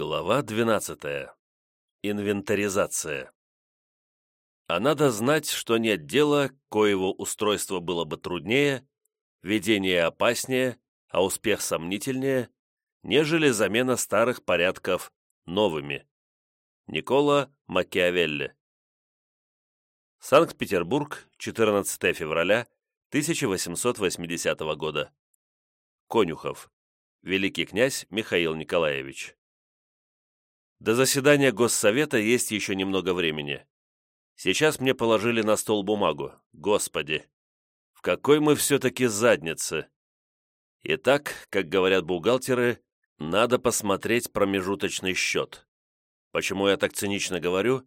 Глава 12. Инвентаризация. А надо знать, что нет дела, коего устройство было бы труднее, ведение опаснее, а успех сомнительнее, нежели замена старых порядков новыми. Никола Макиавелли. Санкт-Петербург, 14 февраля 1880 года. Конюхов. Великий князь Михаил Николаевич. До заседания Госсовета есть еще немного времени. Сейчас мне положили на стол бумагу. Господи! В какой мы все-таки заднице! Итак, как говорят бухгалтеры, надо посмотреть промежуточный счет. Почему я так цинично говорю?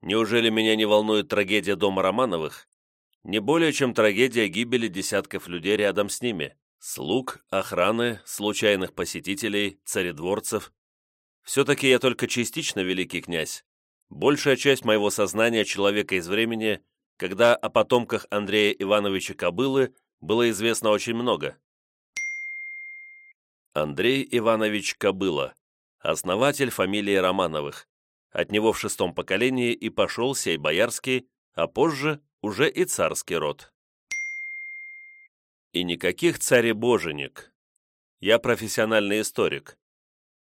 Неужели меня не волнует трагедия дома Романовых? Не более, чем трагедия гибели десятков людей рядом с ними. Слуг, охраны, случайных посетителей, царедворцев, все-таки я только частично великий князь. Большая часть моего сознания человека из времени, когда о потомках Андрея Ивановича Кобылы было известно очень много. Андрей Иванович Кобыла, основатель фамилии Романовых. От него в шестом поколении и пошел сей боярский, а позже уже и царский род. И никаких царебоженек. Я профессиональный историк,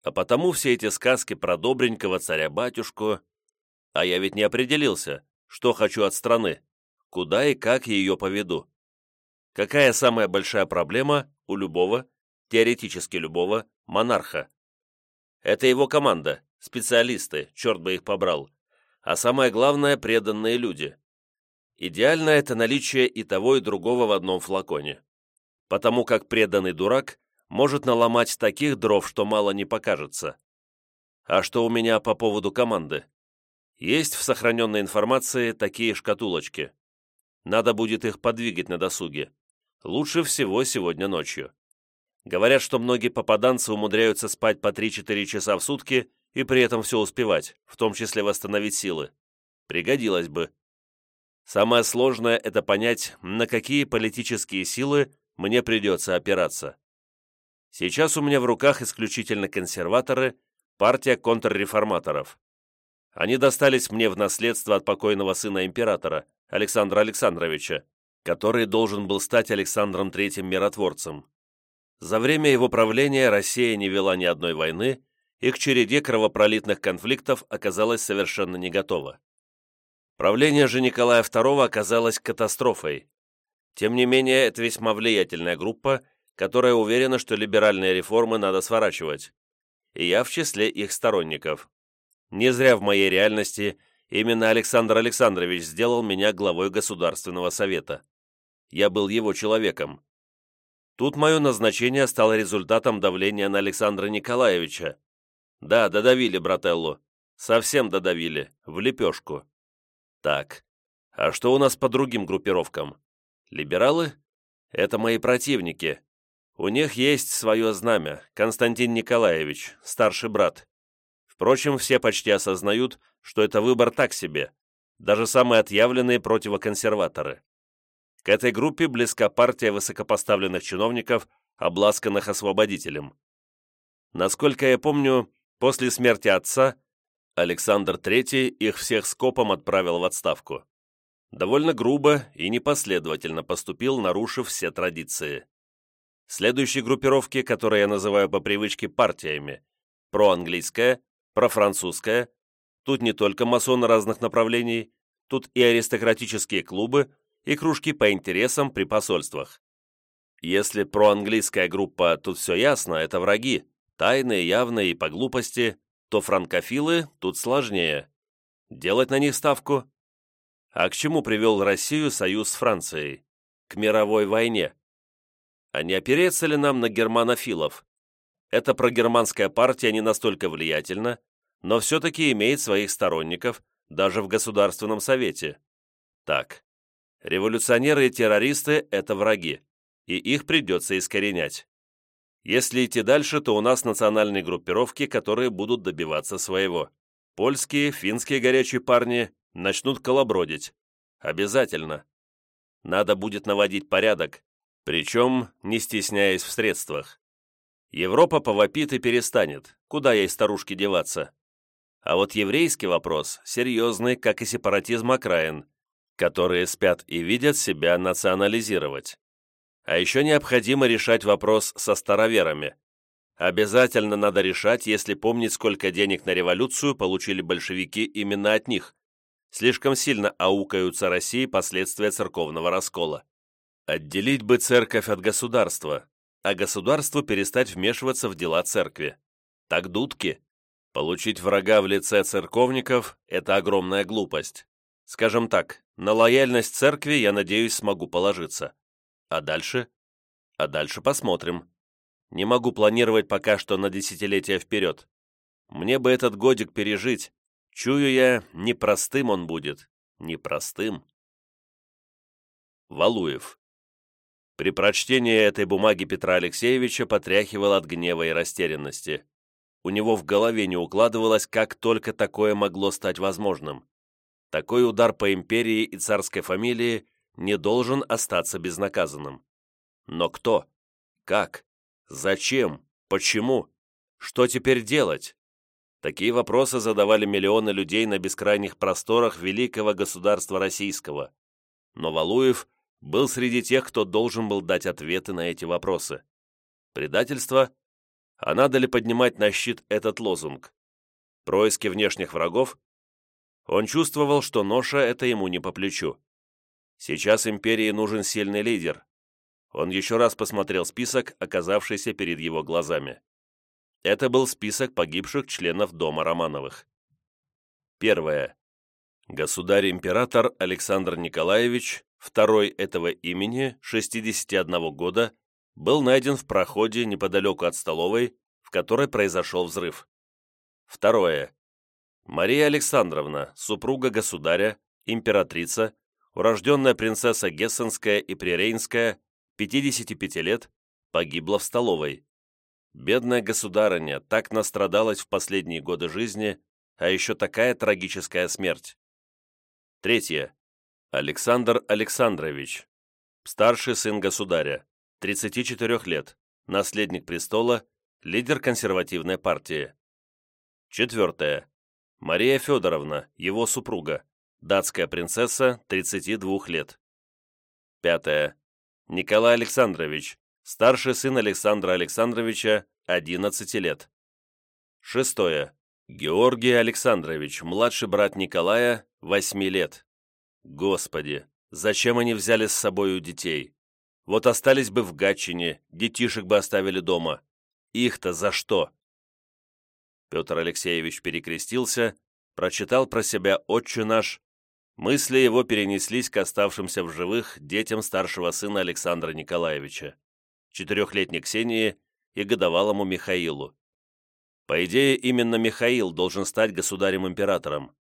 а потому все эти сказки про добренького царя-батюшку... А я ведь не определился, что хочу от страны, куда и как ее поведу. Какая самая большая проблема у любого, теоретически любого, монарха? Это его команда, специалисты, черт бы их побрал. А самое главное – преданные люди. Идеально это наличие и того, и другого в одном флаконе. Потому как преданный дурак может наломать таких дров, что мало не покажется. А что у меня по поводу команды? Есть в сохраненной информации такие шкатулочки. Надо будет их подвигать на досуге. Лучше всего сегодня ночью. Говорят, что многие попаданцы умудряются спать по 3-4 часа в сутки и при этом все успевать, в том числе восстановить силы. Пригодилось бы. Самое сложное – это понять, на какие политические силы мне придется опираться. Сейчас у меня в руках исключительно консерваторы, партия контрреформаторов. Они достались мне в наследство от покойного сына императора, Александра Александровича, который должен был стать Александром Третьим миротворцем. За время его правления Россия не вела ни одной войны и к череде кровопролитных конфликтов оказалась совершенно не готова. Правление же Николая II оказалось катастрофой. Тем не менее, это весьма влиятельная группа, которая уверена, что либеральные реформы надо сворачивать. И я в числе их сторонников. Не зря в моей реальности именно Александр Александрович сделал меня главой Государственного Совета. Я был его человеком. Тут мое назначение стало результатом давления на Александра Николаевича. Да, додавили брателлу. Совсем додавили. В лепешку. Так, а что у нас по другим группировкам? Либералы? Это мои противники, у них есть свое знамя, Константин Николаевич, старший брат. Впрочем, все почти осознают, что это выбор так себе, даже самые отъявленные противоконсерваторы. К этой группе близка партия высокопоставленных чиновников, обласканных освободителем. Насколько я помню, после смерти отца Александр III их всех скопом отправил в отставку. Довольно грубо и непоследовательно поступил, нарушив все традиции. Следующие группировки, которые я называю по привычке партиями, проанглийская, профранцузская, тут не только масоны разных направлений, тут и аристократические клубы, и кружки по интересам при посольствах. Если проанглийская группа тут все ясно, это враги, тайные, явные и по глупости, то франкофилы тут сложнее. Делать на них ставку? А к чему привел Россию союз с Францией? К мировой войне. А не опереться ли нам на германофилов? Эта прогерманская партия не настолько влиятельна, но все-таки имеет своих сторонников даже в Государственном Совете. Так, революционеры и террористы – это враги, и их придется искоренять. Если идти дальше, то у нас национальные группировки, которые будут добиваться своего. Польские, финские горячие парни начнут колобродить. Обязательно. Надо будет наводить порядок, причем не стесняясь в средствах. Европа повопит и перестанет, Куда ей старушке деваться? А вот еврейский вопрос серьезный, как и сепаратизм окраин, которые спят и видят себя национализировать. А еще необходимо решать вопрос со староверами. Обязательно надо решать, если помнить, сколько денег на революцию получили большевики именно от них. Слишком сильно аукаются России последствия церковного раскола. Отделить бы церковь от государства, а государству перестать вмешиваться в дела церкви. Так дудки. Получить врага в лице церковников – это огромная глупость. Скажем так, на лояльность церкви я надеюсь смогу положиться. А дальше? А дальше посмотрим. Не могу планировать пока что на десятилетия вперед. Мне бы этот годик пережить. Чую я, непростым он будет. Непростым. Валуев. При прочтении этой бумаги Петра Алексеевича потряхивал от гнева и растерянности. У него в голове не укладывалось, как только такое могло стать возможным. Такой удар по империи и царской фамилии не должен остаться безнаказанным. Но кто? Как? Зачем? Почему? Что теперь делать? Такие вопросы задавали миллионы людей на бескрайних просторах великого государства российского. Но Валуев был среди тех, кто должен был дать ответы на эти вопросы. Предательство? А надо ли поднимать на щит этот лозунг? Происки внешних врагов? Он чувствовал, что ноша это ему не по плечу. Сейчас империи нужен сильный лидер. Он еще раз посмотрел список, оказавшийся перед его глазами. Это был список погибших членов дома Романовых. Первое. Государь-император Александр Николаевич, второй этого имени, 61 года, был найден в проходе неподалеку от столовой, в которой произошел взрыв. Второе. Мария Александровна, супруга государя, императрица, урожденная принцесса Гессенская и Прирейнская, 55 лет, погибла в столовой. Бедная государыня так настрадалась в последние годы жизни, а еще такая трагическая смерть. Третье. Александр Александрович, старший сын государя, 34 лет, наследник престола, лидер консервативной партии. Четвертое. Мария Федоровна, его супруга, Датская принцесса, 32 лет. Пятое. Николай Александрович, старший сын Александра Александровича, 11 лет. Шестое. Георгий Александрович, младший брат Николая, 8 лет. Господи, зачем они взяли с собою детей? Вот остались бы в Гатчине, детишек бы оставили дома. Их-то за что? Петр Алексеевич перекрестился, прочитал про себя «Отче наш», Мысли его перенеслись к оставшимся в живых детям старшего сына Александра Николаевича, четырехлетней Ксении и годовалому Михаилу. По идее, именно Михаил должен стать государем-императором,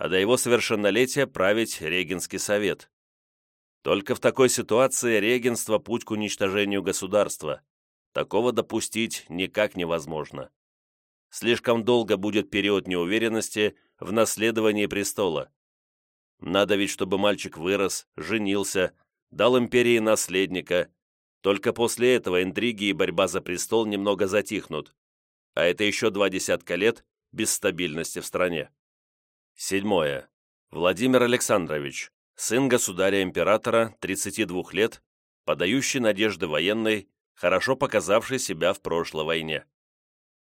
а до его совершеннолетия править Регенский совет. Только в такой ситуации регенство – путь к уничтожению государства. Такого допустить никак невозможно. Слишком долго будет период неуверенности в наследовании престола надо ведь, чтобы мальчик вырос, женился, дал империи наследника. Только после этого интриги и борьба за престол немного затихнут. А это еще два десятка лет без стабильности в стране. Седьмое. Владимир Александрович, сын государя-императора, 32 лет, подающий надежды военной, хорошо показавший себя в прошлой войне.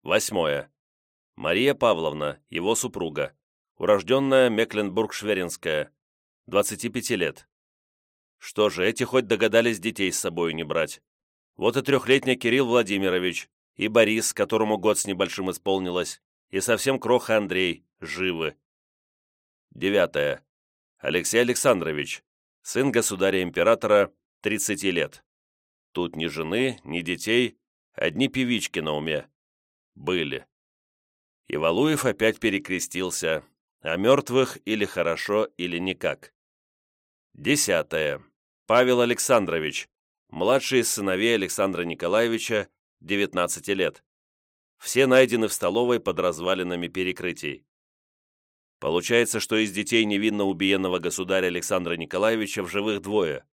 Восьмое. Мария Павловна, его супруга, урожденная Мекленбург-Шверинская, 25 лет. Что же, эти хоть догадались детей с собой не брать. Вот и трехлетний Кирилл Владимирович, и Борис, которому год с небольшим исполнилось, и совсем кроха Андрей, живы. Девятое. Алексей Александрович, сын государя-императора, 30 лет. Тут ни жены, ни детей, одни певички на уме. Были. И Валуев опять перекрестился, о мертвых или хорошо, или никак. Десятое. Павел Александрович, младший из сыновей Александра Николаевича, 19 лет. Все найдены в столовой под развалинами перекрытий. Получается, что из детей невинно убиенного государя Александра Николаевича в живых двое.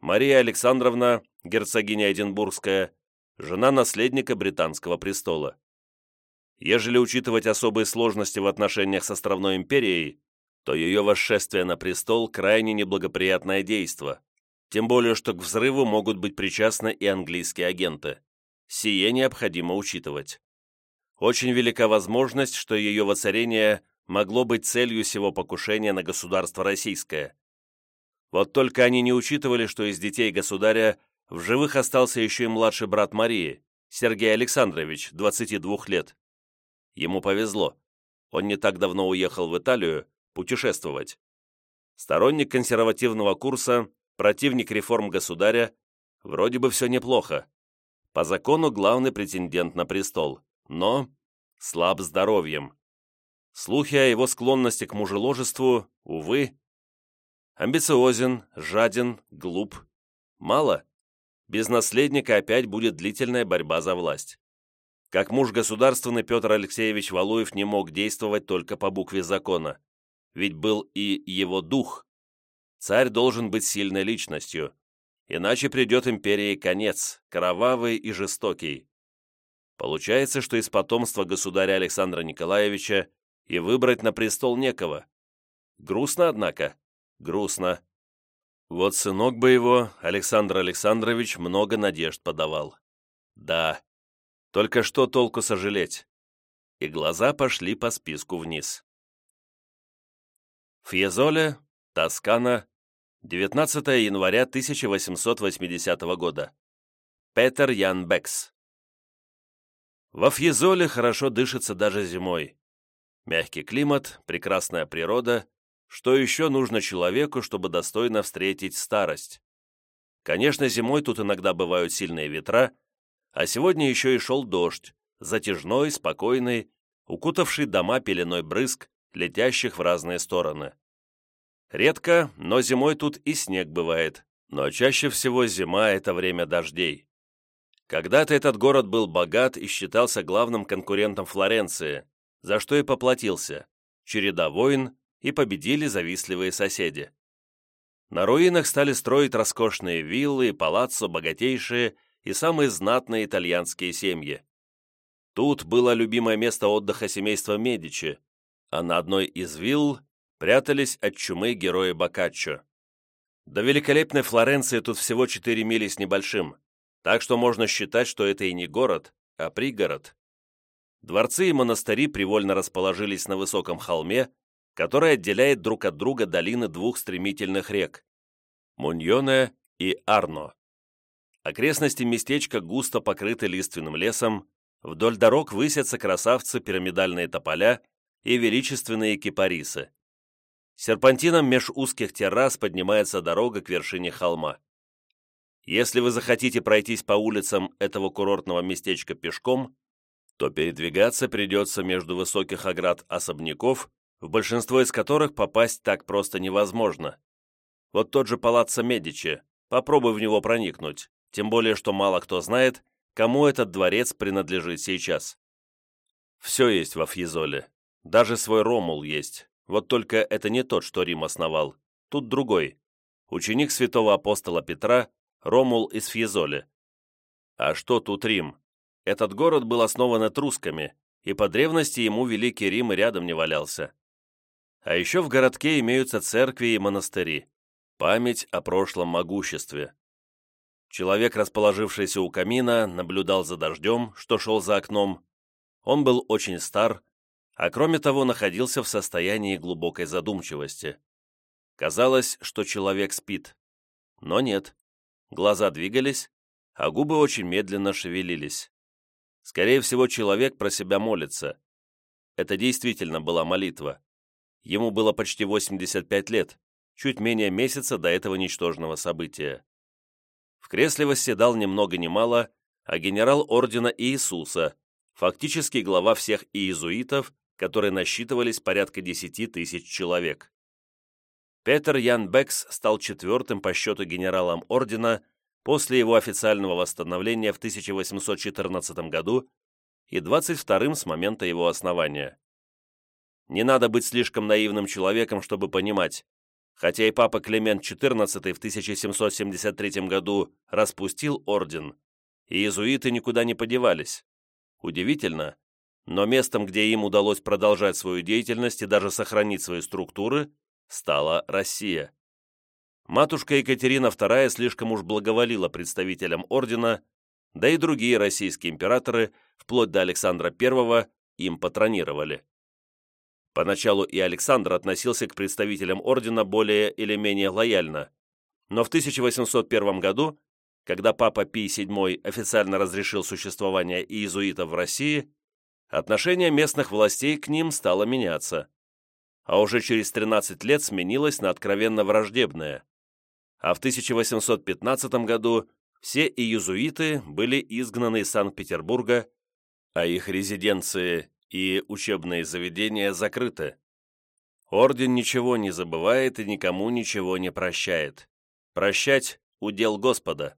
Мария Александровна, герцогиня Эдинбургская, жена наследника британского престола. Ежели учитывать особые сложности в отношениях с островной империей, то ее восшествие на престол крайне неблагоприятное действо, тем более что к взрыву могут быть причастны и английские агенты. Сие необходимо учитывать. Очень велика возможность, что ее воцарение могло быть целью всего покушения на государство российское. Вот только они не учитывали, что из детей государя в живых остался еще и младший брат Марии, Сергей Александрович, 22 лет. Ему повезло. Он не так давно уехал в Италию путешествовать. Сторонник консервативного курса, противник реформ государя, вроде бы все неплохо. По закону главный претендент на престол, но слаб здоровьем. Слухи о его склонности к мужеложеству, увы. Амбициозен, жаден, глуп. Мало. Без наследника опять будет длительная борьба за власть. Как муж государственный Петр Алексеевич Валуев не мог действовать только по букве закона, ведь был и его дух. Царь должен быть сильной личностью, иначе придет империи конец, кровавый и жестокий. Получается, что из потомства государя Александра Николаевича и выбрать на престол некого. Грустно, однако, грустно. Вот сынок бы его, Александр Александрович, много надежд подавал. Да, только что толку сожалеть? И глаза пошли по списку вниз. Фьезоле, Тоскана, 19 января 1880 года. Петер Ян Бекс. Во Фьезоле хорошо дышится даже зимой. Мягкий климат, прекрасная природа. Что еще нужно человеку, чтобы достойно встретить старость? Конечно, зимой тут иногда бывают сильные ветра, а сегодня еще и шел дождь, затяжной, спокойный, укутавший дома пеленой брызг, летящих в разные стороны. Редко, но зимой тут и снег бывает, но чаще всего зима – это время дождей. Когда-то этот город был богат и считался главным конкурентом Флоренции, за что и поплатился. Череда войн и победили завистливые соседи. На руинах стали строить роскошные виллы и палаццо богатейшие и самые знатные итальянские семьи. Тут было любимое место отдыха семейства Медичи, а на одной из вилл прятались от чумы герои Боккаччо. До великолепной Флоренции тут всего 4 мили с небольшим, так что можно считать, что это и не город, а пригород. Дворцы и монастыри привольно расположились на высоком холме, который отделяет друг от друга долины двух стремительных рек – Муньоне и Арно. Окрестности местечка густо покрыты лиственным лесом, вдоль дорог высятся красавцы пирамидальные тополя и величественные кипарисы. Серпантином меж узких террас поднимается дорога к вершине холма. Если вы захотите пройтись по улицам этого курортного местечка пешком, то передвигаться придется между высоких оград особняков, в большинство из которых попасть так просто невозможно. Вот тот же Палаццо Медичи, попробуй в него проникнуть тем более что мало кто знает, кому этот дворец принадлежит сейчас. Все есть во Фьезоле, даже свой Ромул есть, вот только это не тот, что Рим основал, тут другой, ученик святого апостола Петра, Ромул из Фьезоле. А что тут Рим? Этот город был основан этрусками, и по древности ему Великий Рим и рядом не валялся. А еще в городке имеются церкви и монастыри, память о прошлом могуществе. Человек, расположившийся у камина, наблюдал за дождем, что шел за окном. Он был очень стар, а кроме того находился в состоянии глубокой задумчивости. Казалось, что человек спит. Но нет. Глаза двигались, а губы очень медленно шевелились. Скорее всего, человек про себя молится. Это действительно была молитва. Ему было почти 85 лет, чуть менее месяца до этого ничтожного события. В кресле восседал ни много ни мало, а генерал ордена Иисуса, фактически глава всех иезуитов, которые насчитывались порядка 10 тысяч человек. Петер Ян Бекс стал четвертым по счету генералом ордена после его официального восстановления в 1814 году и 22-м с момента его основания. Не надо быть слишком наивным человеком, чтобы понимать, Хотя и папа Климент XIV в 1773 году распустил орден, и иезуиты никуда не подевались. Удивительно, но местом, где им удалось продолжать свою деятельность и даже сохранить свои структуры, стала Россия. Матушка Екатерина II слишком уж благоволила представителям ордена, да и другие российские императоры, вплоть до Александра I, им патронировали. Поначалу и Александр относился к представителям ордена более или менее лояльно, но в 1801 году, когда папа Пий VII официально разрешил существование иезуитов в России, отношение местных властей к ним стало меняться, а уже через 13 лет сменилось на откровенно враждебное. А в 1815 году все иезуиты были изгнаны из Санкт-Петербурга, а их резиденции и учебные заведения закрыты. Орден ничего не забывает и никому ничего не прощает. Прощать – удел Господа.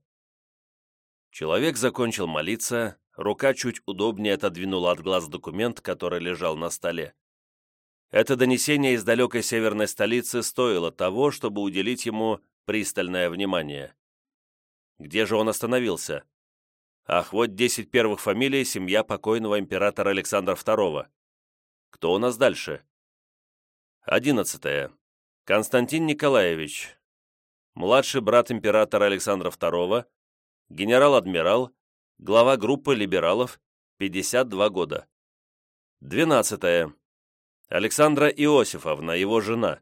Человек закончил молиться, рука чуть удобнее отодвинула от глаз документ, который лежал на столе. Это донесение из далекой северной столицы стоило того, чтобы уделить ему пристальное внимание. Где же он остановился? Ах, вот десять первых фамилий семья покойного императора Александра II. Кто у нас дальше? Одиннадцатое. Константин Николаевич. Младший брат императора Александра II, генерал-адмирал, глава группы либералов, 52 года. Двенадцатое. Александра Иосифовна, его жена,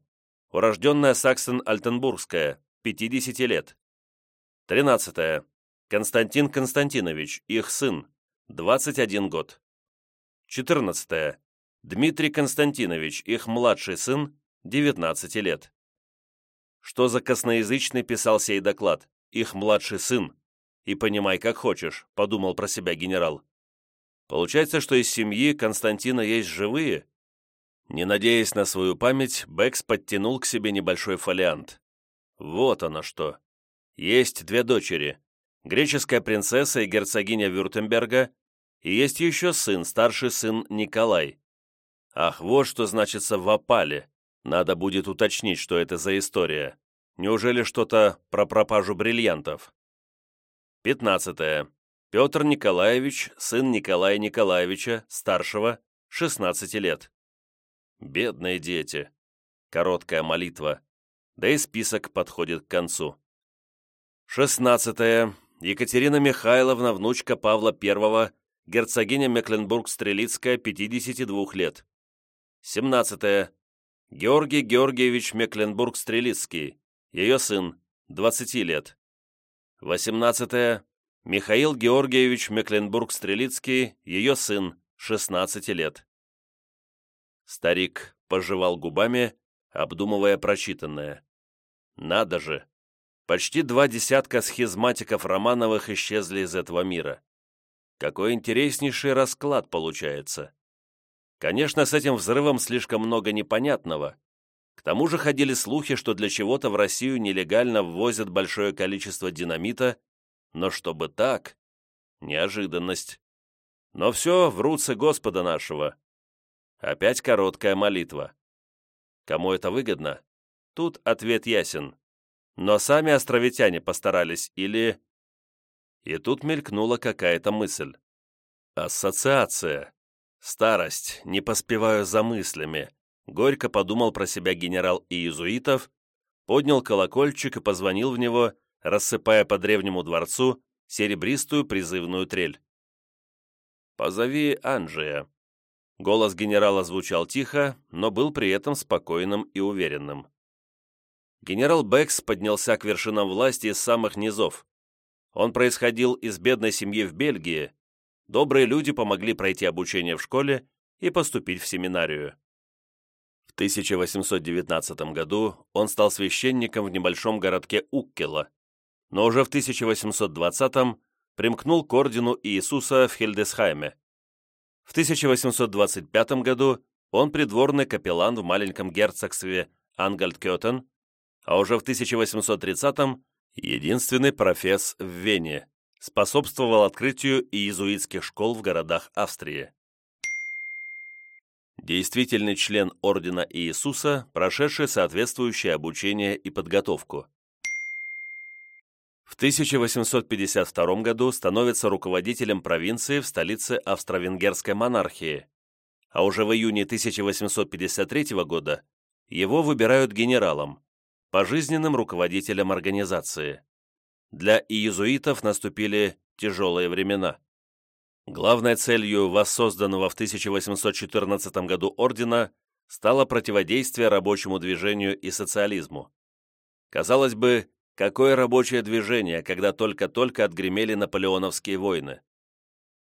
урожденная Саксон-Альтенбургская, 50 лет. Тринадцатое. Константин Константинович, их сын, 21 год. 14. Дмитрий Константинович, их младший сын, 19 лет. Что за косноязычный писал сей доклад? Их младший сын. И понимай, как хочешь, подумал про себя генерал. Получается, что из семьи Константина есть живые? Не надеясь на свою память, Бэкс подтянул к себе небольшой фолиант. Вот оно что. Есть две дочери, греческая принцесса и герцогиня Вюртемберга, и есть еще сын, старший сын Николай. Ах, вот что значится в опале. Надо будет уточнить, что это за история. Неужели что-то про пропажу бриллиантов? 15. Петр Николаевич, сын Николая Николаевича, старшего, 16 лет. Бедные дети. Короткая молитва. Да и список подходит к концу. 16. Екатерина Михайловна, внучка Павла I, герцогиня Мекленбург-Стрелицкая, 52 лет. 17. Георгий Георгиевич Мекленбург-Стрелицкий, ее сын, 20 лет. 18. Михаил Георгиевич Мекленбург-Стрелицкий, ее сын, 16 лет. Старик пожевал губами, обдумывая прочитанное. Надо же! Почти два десятка схизматиков Романовых исчезли из этого мира. Какой интереснейший расклад получается. Конечно, с этим взрывом слишком много непонятного. К тому же ходили слухи, что для чего-то в Россию нелегально ввозят большое количество динамита, но чтобы так, неожиданность. Но все в руце Господа нашего. Опять короткая молитва. Кому это выгодно? Тут ответ ясен. Но сами островитяне постарались или... И тут мелькнула какая-то мысль. Ассоциация. Старость, не поспеваю за мыслями. Горько подумал про себя генерал Иезуитов, поднял колокольчик и позвонил в него, рассыпая по древнему дворцу серебристую призывную трель. «Позови Анджия». Голос генерала звучал тихо, но был при этом спокойным и уверенным генерал Бэкс поднялся к вершинам власти из самых низов. Он происходил из бедной семьи в Бельгии. Добрые люди помогли пройти обучение в школе и поступить в семинарию. В 1819 году он стал священником в небольшом городке Уккела, но уже в 1820 примкнул к ордену Иисуса в Хельдесхайме. В 1825 году он придворный капеллан в маленьком герцогстве Ангальдкётен, а уже в 1830-м единственный професс в Вене, способствовал открытию иезуитских школ в городах Австрии. Действительный член Ордена Иисуса, прошедший соответствующее обучение и подготовку. В 1852 году становится руководителем провинции в столице австро-венгерской монархии, а уже в июне 1853 года его выбирают генералом, пожизненным руководителем организации. Для иезуитов наступили тяжелые времена. Главной целью воссозданного в 1814 году ордена стало противодействие рабочему движению и социализму. Казалось бы, какое рабочее движение, когда только-только отгремели наполеоновские войны.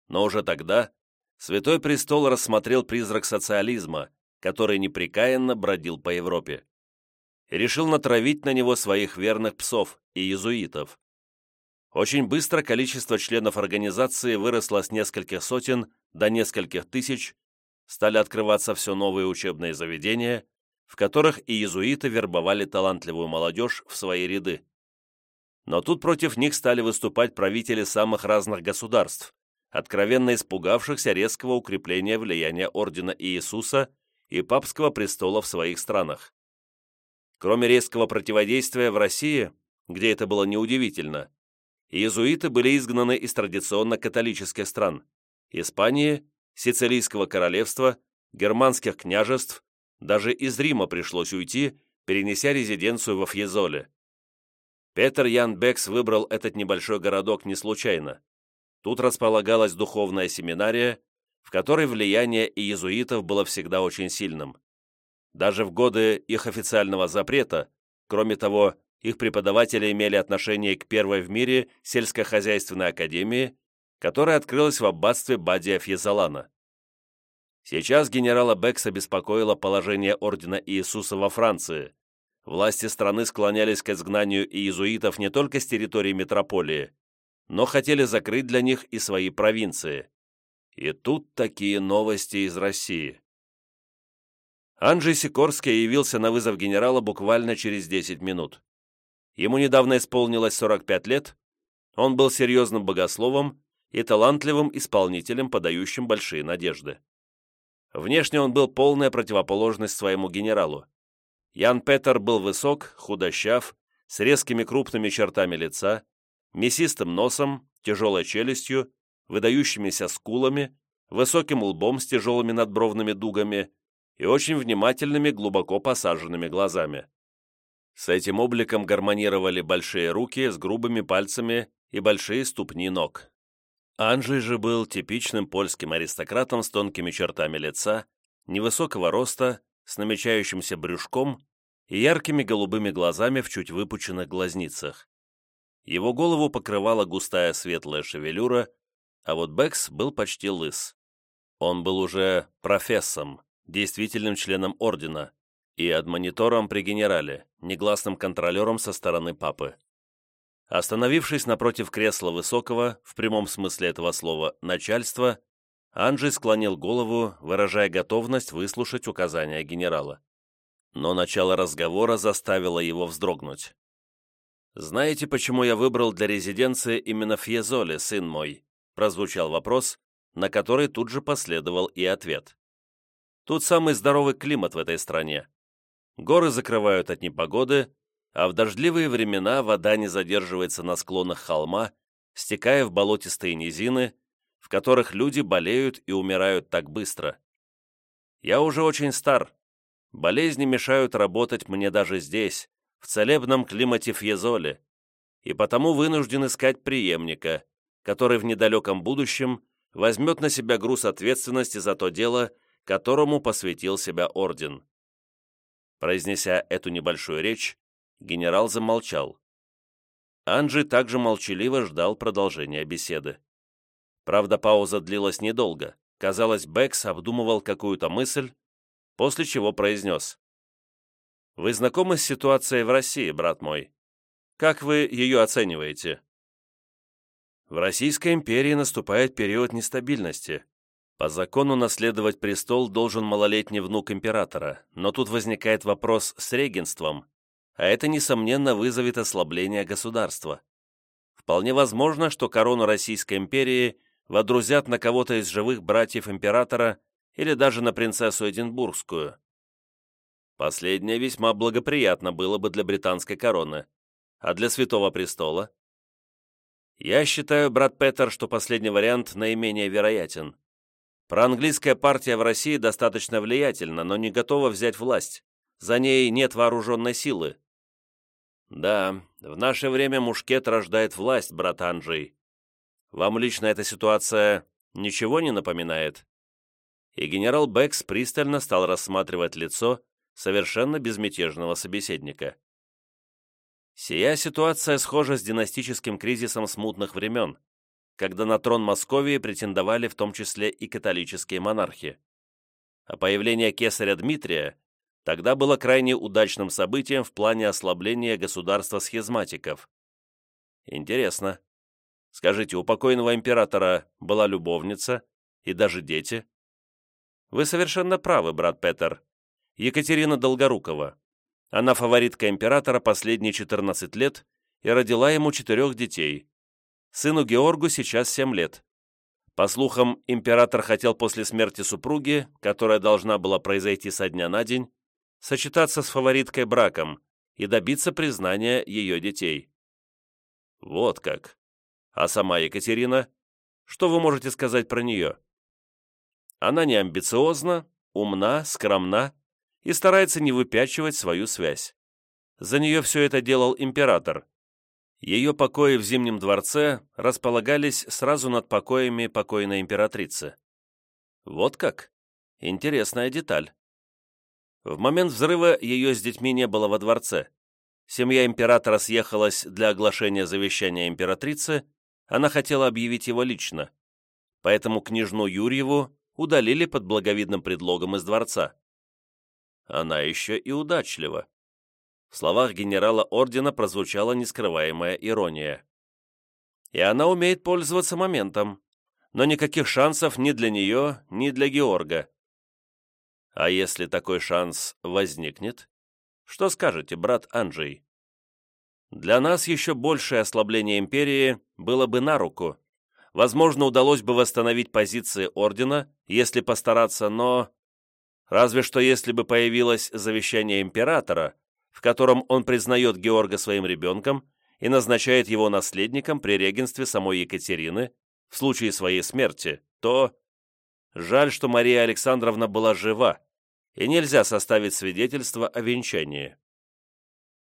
Но уже тогда Святой Престол рассмотрел призрак социализма, который непрекаянно бродил по Европе. И решил натравить на него своих верных псов и иезуитов. Очень быстро количество членов организации выросло с нескольких сотен до нескольких тысяч, стали открываться все новые учебные заведения, в которых иезуиты вербовали талантливую молодежь в свои ряды. Но тут против них стали выступать правители самых разных государств, откровенно испугавшихся резкого укрепления влияния Ордена Иисуса и папского престола в своих странах. Кроме резкого противодействия в России, где это было неудивительно, иезуиты были изгнаны из традиционно католических стран – Испании, Сицилийского королевства, германских княжеств, даже из Рима пришлось уйти, перенеся резиденцию во Фьезоле. Петер Ян Бекс выбрал этот небольшой городок не случайно. Тут располагалась духовная семинария, в которой влияние иезуитов было всегда очень сильным. Даже в годы их официального запрета, кроме того, их преподаватели имели отношение к первой в мире сельскохозяйственной академии, которая открылась в аббатстве Бадия Фьезалана. Сейчас генерала Бекса беспокоило положение Ордена Иисуса во Франции, власти страны склонялись к изгнанию иезуитов не только с территории метрополии, но хотели закрыть для них и свои провинции. И тут такие новости из России. Анджей Сикорский явился на вызов генерала буквально через 10 минут. Ему недавно исполнилось 45 лет, он был серьезным богословом и талантливым исполнителем, подающим большие надежды. Внешне он был полная противоположность своему генералу. Ян Петер был высок, худощав, с резкими крупными чертами лица, мясистым носом, тяжелой челюстью, выдающимися скулами, высоким лбом с тяжелыми надбровными дугами и очень внимательными, глубоко посаженными глазами. С этим обликом гармонировали большие руки с грубыми пальцами и большие ступни ног. Анджей же был типичным польским аристократом с тонкими чертами лица, невысокого роста, с намечающимся брюшком и яркими голубыми глазами в чуть выпученных глазницах. Его голову покрывала густая светлая шевелюра, а вот Бэкс был почти лыс. Он был уже профессором, действительным членом ордена и адмонитором при генерале, негласным контролером со стороны папы. Остановившись напротив кресла высокого, в прямом смысле этого слова, начальства, Анджей склонил голову, выражая готовность выслушать указания генерала. Но начало разговора заставило его вздрогнуть. «Знаете, почему я выбрал для резиденции именно Фьезоле, сын мой?» прозвучал вопрос, на который тут же последовал и ответ. «Тут самый здоровый климат в этой стране. Горы закрывают от непогоды, а в дождливые времена вода не задерживается на склонах холма, стекая в болотистые низины, которых люди болеют и умирают так быстро. Я уже очень стар. Болезни мешают работать мне даже здесь, в целебном климате Фьезоле, и потому вынужден искать преемника, который в недалеком будущем возьмет на себя груз ответственности за то дело, которому посвятил себя орден. Произнеся эту небольшую речь, генерал замолчал. Анджи также молчаливо ждал продолжения беседы. Правда, пауза длилась недолго. Казалось, Бэкс обдумывал какую-то мысль, после чего произнес. «Вы знакомы с ситуацией в России, брат мой? Как вы ее оцениваете?» В Российской империи наступает период нестабильности. По закону наследовать престол должен малолетний внук императора, но тут возникает вопрос с регенством, а это, несомненно, вызовет ослабление государства. Вполне возможно, что корону Российской империи водрузят на кого-то из живых братьев императора или даже на принцессу Эдинбургскую. Последнее весьма благоприятно было бы для британской короны, а для Святого Престола. Я считаю, брат Петер, что последний вариант наименее вероятен. Проанглийская партия в России достаточно влиятельна, но не готова взять власть. За ней нет вооруженной силы. Да, в наше время мушкет рождает власть, брат Анджей. Вам лично эта ситуация ничего не напоминает? И генерал Бэкс пристально стал рассматривать лицо совершенно безмятежного собеседника. Сия ситуация схожа с династическим кризисом смутных времен, когда на трон Московии претендовали в том числе и католические монархи. А появление кесаря Дмитрия тогда было крайне удачным событием в плане ослабления государства схизматиков. Интересно. Скажите, у покойного императора была любовница и даже дети? Вы совершенно правы, брат Петер. Екатерина Долгорукова, она фаворитка императора последние 14 лет и родила ему четырех детей. Сыну Георгу сейчас 7 лет. По слухам, император хотел после смерти супруги, которая должна была произойти со дня на день, сочетаться с фавориткой браком и добиться признания ее детей. Вот как. А сама Екатерина? Что вы можете сказать про нее? Она не амбициозна, умна, скромна и старается не выпячивать свою связь. За нее все это делал император. Ее покои в Зимнем дворце располагались сразу над покоями покойной императрицы. Вот как? Интересная деталь. В момент взрыва ее с детьми не было во дворце. Семья императора съехалась для оглашения завещания императрицы, она хотела объявить его лично. Поэтому княжну Юрьеву удалили под благовидным предлогом из дворца она еще и удачлива. В словах генерала ордена прозвучала нескрываемая ирония. И она умеет пользоваться моментом, но никаких шансов ни для нее, ни для Георга. А если такой шанс возникнет? Что скажете, брат Анджей? Для нас еще большее ослабление империи было бы на руку. Возможно, удалось бы восстановить позиции ордена, если постараться, но... Разве что если бы появилось завещание императора, в котором он признает Георга своим ребенком и назначает его наследником при регенстве самой Екатерины в случае своей смерти, то... Жаль, что Мария Александровна была жива, и нельзя составить свидетельство о венчании.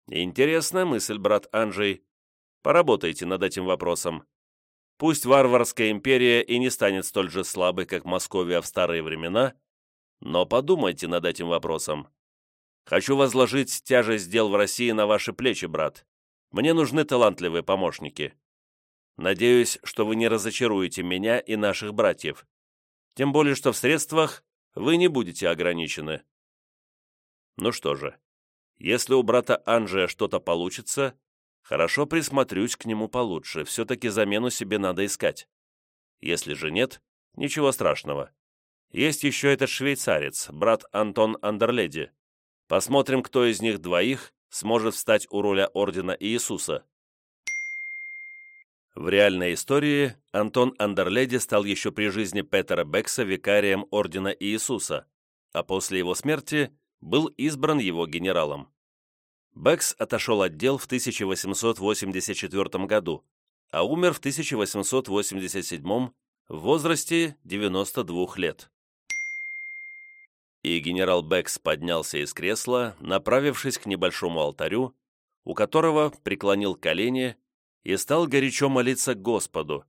Интересная мысль, брат Анджей. Поработайте над этим вопросом. Пусть варварская империя и не станет столь же слабой, как Московия в старые времена, но подумайте над этим вопросом. Хочу возложить тяжесть дел в России на ваши плечи, брат. Мне нужны талантливые помощники. Надеюсь, что вы не разочаруете меня и наших братьев. Тем более, что в средствах вы не будете ограничены. Ну что же, если у брата Анджия что-то получится, хорошо присмотрюсь к нему получше, все-таки замену себе надо искать. Если же нет, ничего страшного. Есть еще этот швейцарец, брат Антон Андерледи. Посмотрим, кто из них двоих сможет встать у роля Ордена Иисуса. В реальной истории Антон Андерледи стал еще при жизни Петера Бекса викарием Ордена Иисуса, а после его смерти был избран его генералом. Бекс отошел от дел в 1884 году, а умер в 1887 в возрасте 92 лет и генерал Бэкс поднялся из кресла, направившись к небольшому алтарю, у которого преклонил колени и стал горячо молиться Господу.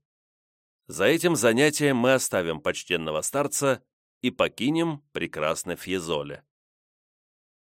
За этим занятием мы оставим почтенного старца и покинем прекрасное Фьезоле.